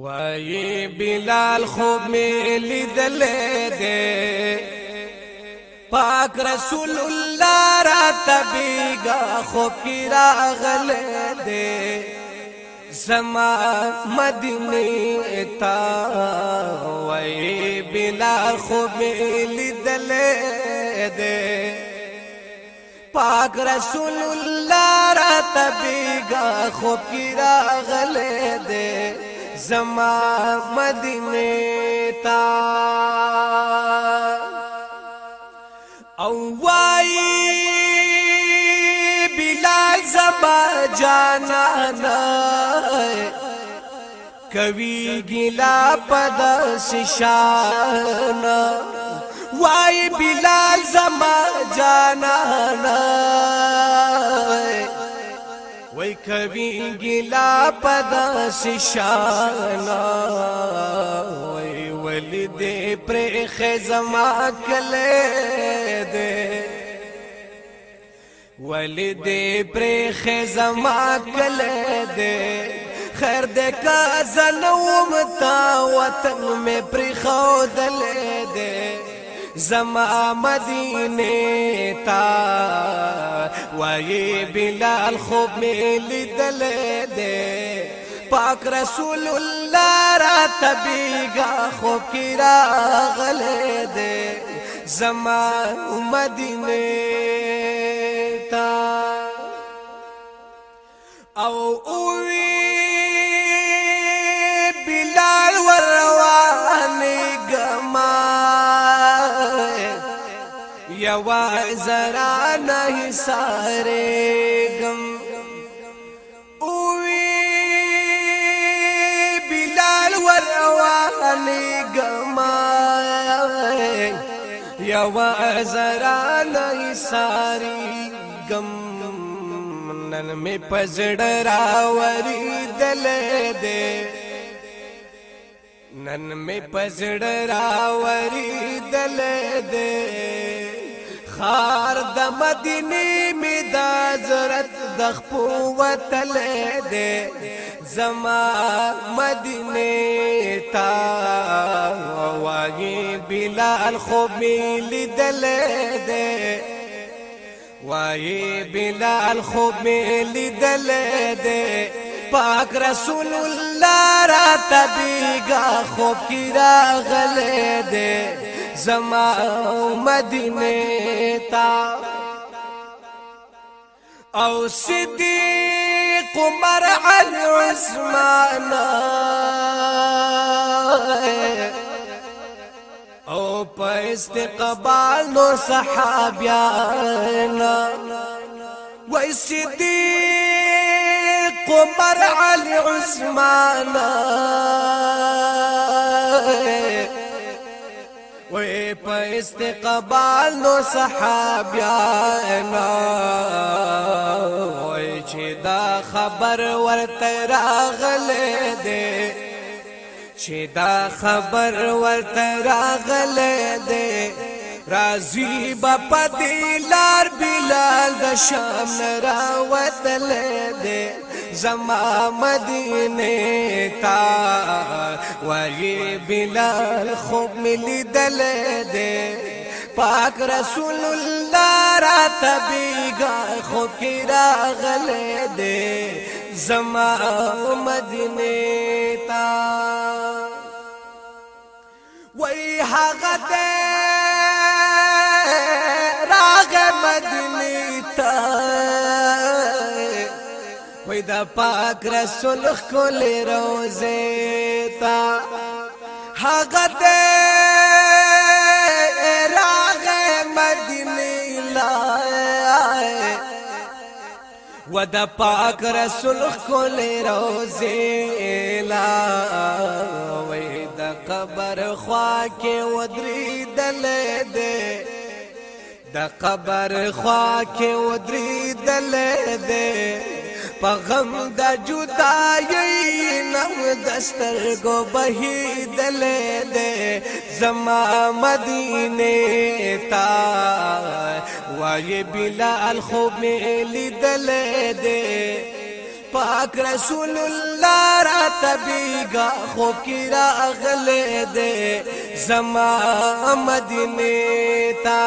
وای بلال خوب می لیدل دے پاک رسول الله را تبیگا خو کی راغل دے زما مدینه تا وای بلال خوب می لیدل دے پاک رسول الله را تبیگا خو کی راغل دے زما تا اوائی بلا زبا جانا کبھی گلا پد ن وائی بلا جانا جنانا کوي ګلا پد ششانا وای ولید پر خزما کله دے ولید پر خزما کله دے خیر دې کا زنوم تا وطن مې پر خودل دے زما مدینه تا وای بلال خوب می لیدل دے پاک رسول الله را تبیگا خوب کی را غل دے زما مدینه تا او اوی بلال وروانی گما یوا زرا نه سارے غم اوي بلال وروالي غما يا وعزرا نه ساري غم نن می پزړ راوري دل دے نن می پزړ راوري دل دے خار د مدینه می د حضرت د خپوت لیدې زما مدینه تا واغي بلال خو می لیدل دې وای بلال خو می لیدل دې پاک رسول الله را تبیګه خوب کی راغله دې زما مدینه تا او صدیق عمر علی عثمان او په استقبال نو صحابیان و صدیق عمر علی عثمان وې په استقبال نو صحابيانا وې چې دا خبر ورته راغله دې چې دا خبر ورته راغله دې رازي په دې لار بلال د شام راوتل دې زما مدینے تا وی بلال خوب ملی دل دے پاک رسول اللہ را تبیگا خو کی راغل دے زما مدینے تا وی حق دے د پاک رسول خل روزه تا هغه دې راغه مدینه لا و د پاک رسول خل روزه لا وې د قبر خوا کې ودرې دل دې د قبر خوا کې ودرې دل دې پغم دا جدائی نم دستر گو بہی دلے دے زما مدینے تا وائے بلال خوب میں لی دلے دے پاک رسول اللہ را تبی گا خوب کی را غلے دے زما مدینے تا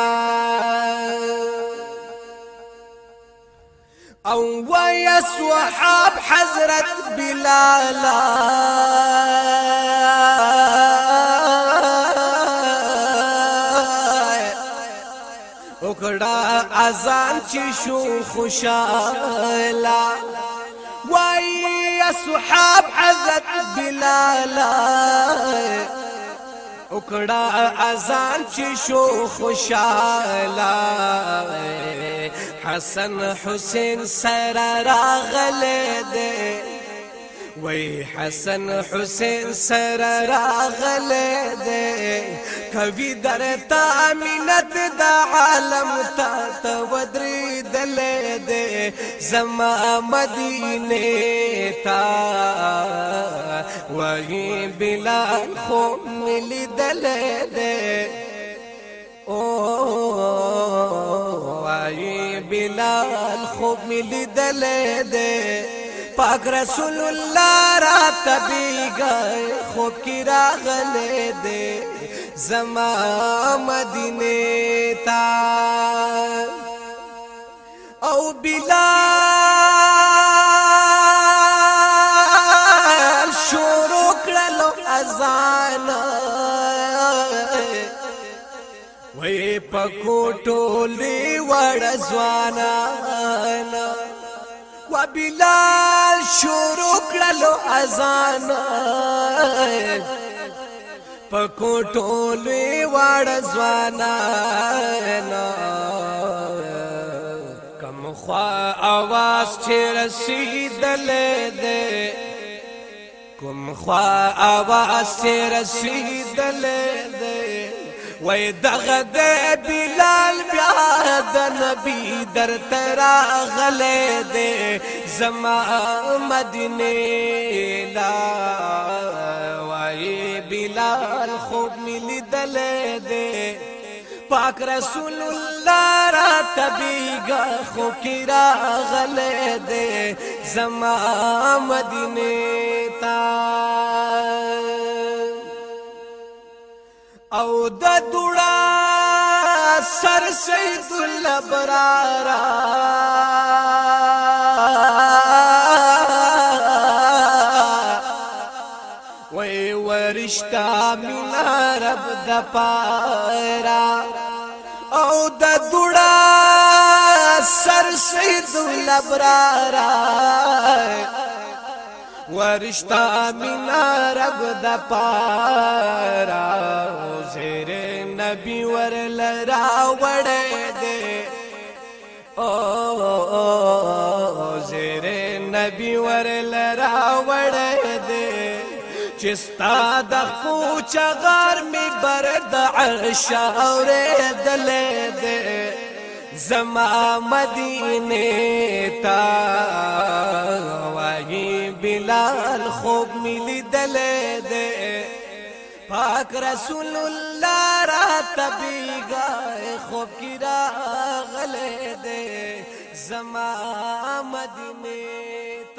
او ويا صحاب حزرة بلالا وکړه اذان تشو خشالا خوشاله وای اصحاب حضرت بلالا وکړه اذان چې شو خوشاله حسن حسین سره راغله دې وی حسن حسین سر راغل دے کوي درتا امنت دا عالم تا ودری دل دے زما مدینه تا وی بلا خو لی دل دے او وی بلا خو مل دل دے پاک رسول الله را تبي گئے خوب کی راغلے دے زما مدینے تا او بلال شروع کړلو اذان وې پکو ټولې وړ ځوانان و بلال شروع کړلو اذان پکو ټولې واړ ځوانان کم خوا आवाज چې رسیدلې ده کوم خوا आवाज چې رسیدلې وای دغه د بلال بیا د نبی در ترا غلې دې زما مدینه لا وای بلال خوب ملي دل دې پاک رسول الله را تبيګه خو کی را غلې دې زما مدینه تا او د دوړه سر سید الله برارا وای ورشتا مینا رب د پارا او د دوړه سر سید الله برارا ورشتا مینا رب د پارا زیر نبی ور لرا وړې دې او زیر نبی ور لرا وړې دې چستا د خو چغار می برد عرش اورې دلې دې زما مدینه تا وایي بلال خوب ملي دل دے پاک رسول الله را تبيغا خوب کی را غل دے زما مدینه